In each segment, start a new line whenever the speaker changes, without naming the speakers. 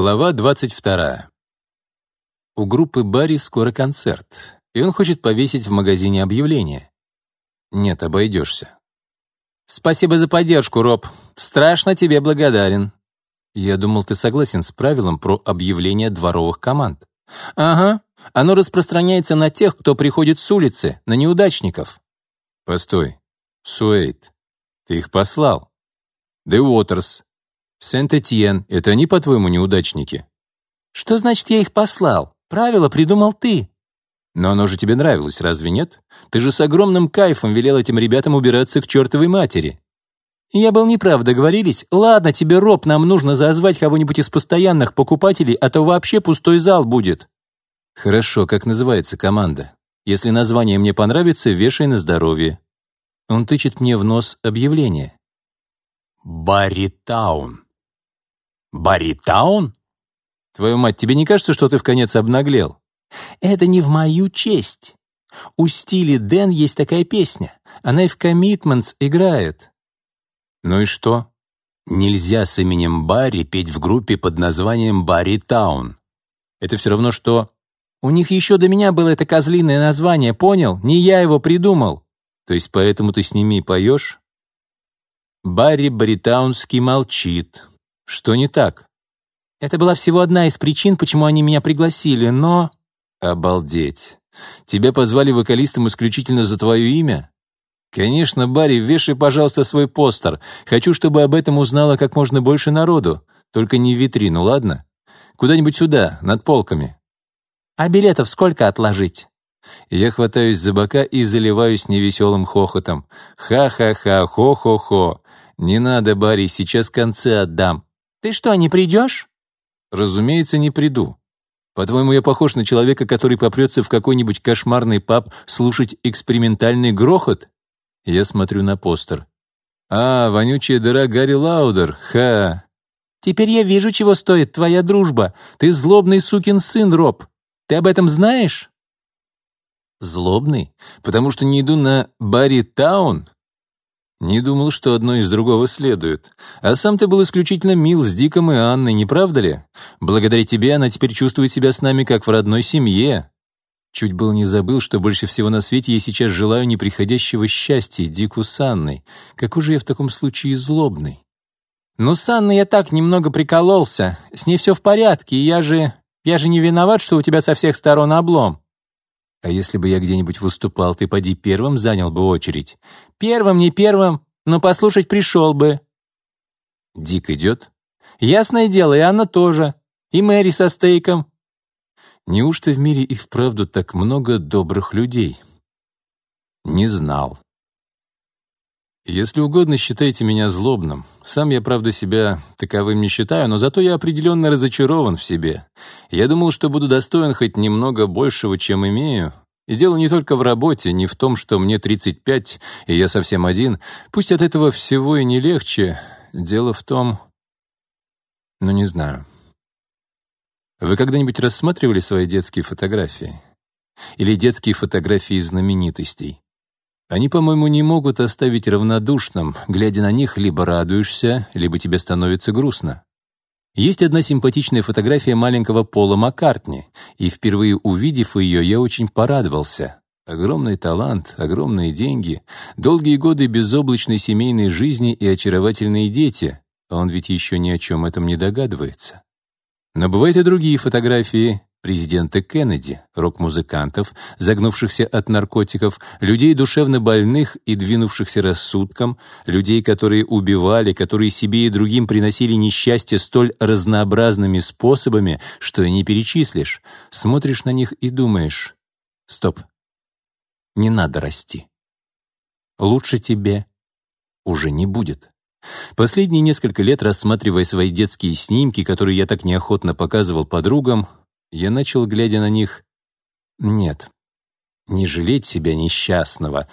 Глава 22. У группы Барри скоро концерт, и он хочет повесить в магазине объявление. Нет, обойдешься. Спасибо за поддержку, Роб. Страшно тебе благодарен. Я думал, ты согласен с правилом про объявление дворовых команд. Ага, оно распространяется на тех, кто приходит с улицы, на неудачников. Постой, Суэйт, ты их послал. Де Уотерс, Сент-Этьен, это они, по-твоему, неудачники?» «Что значит, я их послал? Правило придумал ты». «Но оно же тебе нравилось, разве нет? Ты же с огромным кайфом велел этим ребятам убираться к чертовой матери». «Я был неправ, договорились? Ладно тебе, Роб, нам нужно зазвать кого-нибудь из постоянных покупателей, а то вообще пустой зал будет». «Хорошо, как называется команда? Если название мне понравится, вешай на здоровье». Он тычет мне в нос объявление. «Баритаун». Баритаун? Твою мать, тебе не кажется, что ты в конец обнаглел? Это не в мою честь. У Стили Дэн есть такая песня. Она и в Commitments играет. Ну и что? Нельзя с именем Барри петь в группе под названием Барри Таун. Это все равно, что... У них еще до меня было это козлиное название, понял? Не я его придумал. То есть поэтому ты с ними и поешь? Барри Баритаунский молчит, «Что не так?» «Это была всего одна из причин, почему они меня пригласили, но...» «Обалдеть! Тебя позвали вокалистом исключительно за твое имя?» «Конечно, Барри, вешай, пожалуйста, свой постер. Хочу, чтобы об этом узнало как можно больше народу. Только не в витрину, ладно? Куда-нибудь сюда, над полками». «А билетов сколько отложить?» Я хватаюсь за бока и заливаюсь невеселым хохотом. «Ха-ха-ха, хо-хо-хо! Не надо, Барри, сейчас концы отдам. Ты что, не придешь?» «Разумеется, не приду. По-твоему, я похож на человека, который попрется в какой-нибудь кошмарный паб слушать экспериментальный грохот?» Я смотрю на постер. «А, вонючая дыра Гарри Лаудер, ха!» «Теперь я вижу, чего стоит твоя дружба. Ты злобный сукин сын, Роб. Ты об этом знаешь?» «Злобный? Потому что не иду на Барри Таун? Не думал, что одно из другого следует. А сам ты был исключительно мил с Диком и Анной, не правда ли? Благодаря тебе она теперь чувствует себя с нами как в родной семье. Чуть был не забыл, что больше всего на свете я сейчас желаю неприходящего счастья Дику с Анной. Какой же я в таком случае злобный? Ну, с Анной я так немного прикололся. С ней все в порядке, и я же... Я же не виноват, что у тебя со всех сторон облом. А если бы я где-нибудь выступал, ты поди первым занял бы очередь. Первым, не первым, но послушать пришел бы. Дик идет. Ясное дело, и она тоже. И Мэри со стейком. Неужто в мире и вправду так много добрых людей? Не знал. Если угодно, считайте меня злобным. Сам я, правда, себя таковым не считаю, но зато я определенно разочарован в себе. Я думал, что буду достоин хоть немного большего, чем имею. И дело не только в работе, не в том, что мне 35, и я совсем один. Пусть от этого всего и не легче. Дело в том... Ну, не знаю. Вы когда-нибудь рассматривали свои детские фотографии? Или детские фотографии знаменитостей? Они, по-моему, не могут оставить равнодушным, глядя на них, либо радуешься, либо тебе становится грустно. Есть одна симпатичная фотография маленького Пола Маккартни, и впервые увидев ее, я очень порадовался. Огромный талант, огромные деньги, долгие годы безоблачной семейной жизни и очаровательные дети. Он ведь еще ни о чем этом не догадывается. Но бывают и другие фотографии, президента Кеннеди, рок-музыкантов, загнувшихся от наркотиков, людей душевно больных и двинувшихся рассудком, людей, которые убивали, которые себе и другим приносили несчастье столь разнообразными способами, что и не перечислишь. Смотришь на них и думаешь, стоп, не надо расти. Лучше тебе уже не будет. Последние несколько лет, рассматривая свои детские снимки, которые я так неохотно показывал подругам, я начал, глядя на них, «Нет, не жалеть себя несчастного,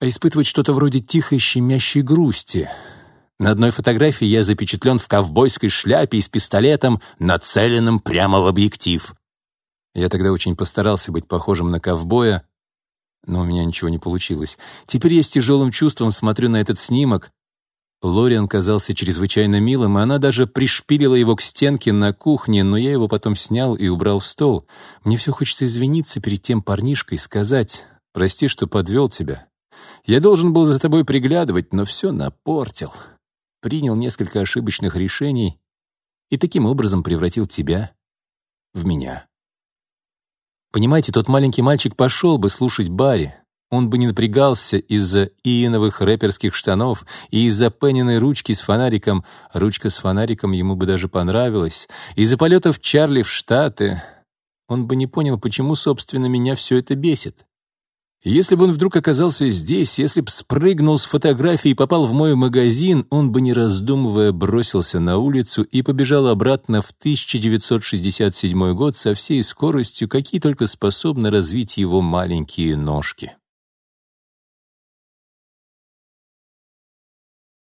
а испытывать что-то вроде тихой щемящей грусти». На одной фотографии я запечатлен в ковбойской шляпе и с пистолетом, нацеленным прямо в объектив. Я тогда очень постарался быть похожим на ковбоя, но у меня ничего не получилось. Теперь я с тяжелым чувством смотрю на этот снимок, Лориан казался чрезвычайно милым, и она даже пришпилила его к стенке на кухне, но я его потом снял и убрал в стол. Мне все хочется извиниться перед тем парнишкой, сказать «Прости, что подвел тебя». Я должен был за тобой приглядывать, но все напортил. Принял несколько ошибочных решений и таким образом превратил тебя в меня. Понимаете, тот маленький мальчик пошел бы слушать Барри, он бы не напрягался из-за иеновых рэперских штанов и из-за пениной ручки с фонариком. Ручка с фонариком ему бы даже понравилась. Из-за полетов Чарли в Штаты. Он бы не понял, почему, собственно, меня все это бесит. Если бы он вдруг оказался здесь, если бы спрыгнул с фотографии и попал в мой магазин, он бы, не раздумывая, бросился на улицу и побежал обратно в 1967 год со всей скоростью, какие только способны развить его маленькие ножки.